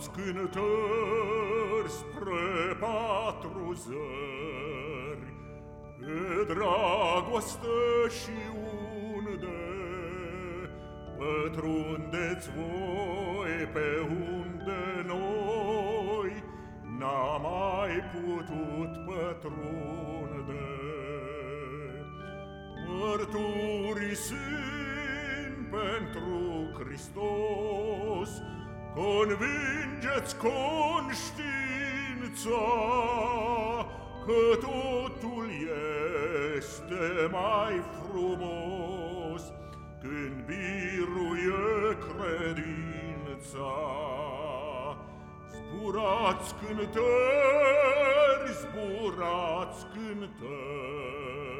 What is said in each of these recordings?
Zburați cântări spre patru zări, Pe dragoste și unde Pătrundeți voi pe unde noi N-am mai putut pătrunde. Mărturisind pentru Hristos, convingeți conștiința că totul este mai frumos când biruie credința. Zburați cântări, zburați cântări,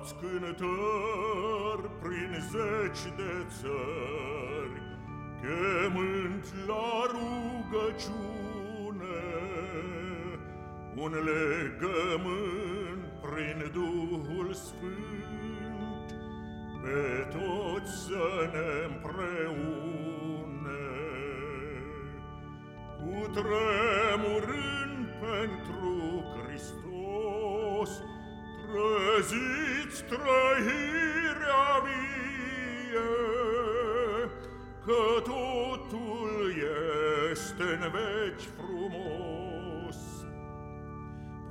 Zburați cântări prin zeci de țări, Chemând la rugăciune Un legământ prin Duhul Sfânt, Pe toți să ne împreune. Cu tremurând pentru Hristos, Treziți trăirea vie, Că totul este în veci frumos,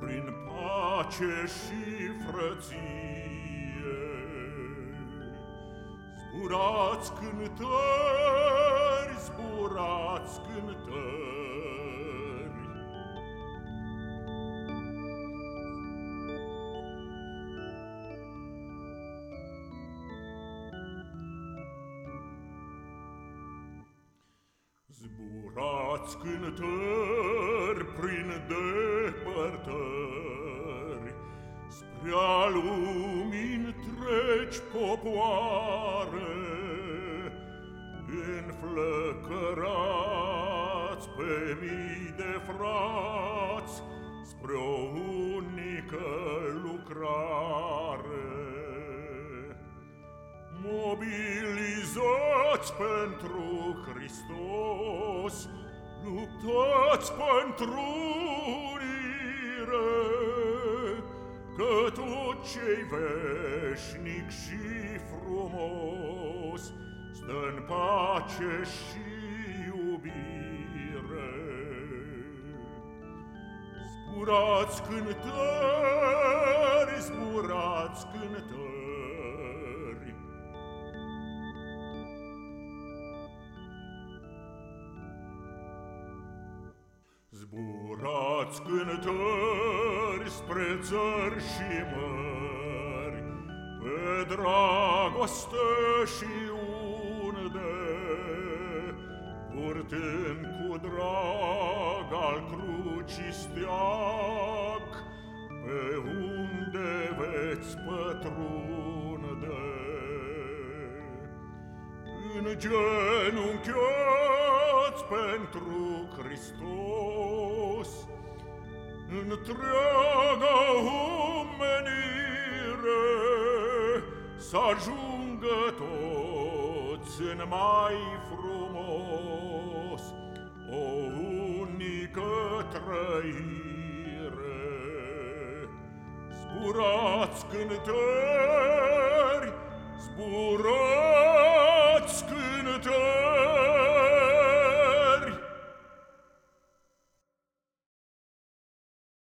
Prin pace și frăție. Zburați cântări, zburați cântări, Zburați cântări prin depărtări, Spre a lumii treci popoare, Înflăcărați pe mii de frați, Spre o unică lucrare. Mobilizați pentru Hristos, Luptați pentru unire, Că tot ce-i veșnic și frumos Stă-n pace și iubire. Zburați cântări, zburați cântări, Zburați cântări spre țări și mări, Pe dragoste și unde, Purtând cu drag al crucii steag, Pe unde veți pătrunde. În genunchiați pentru Hristos, Întreaga omenire să ajungă toți în mai frumos, O unică trăire. Zburați cântări, zburați,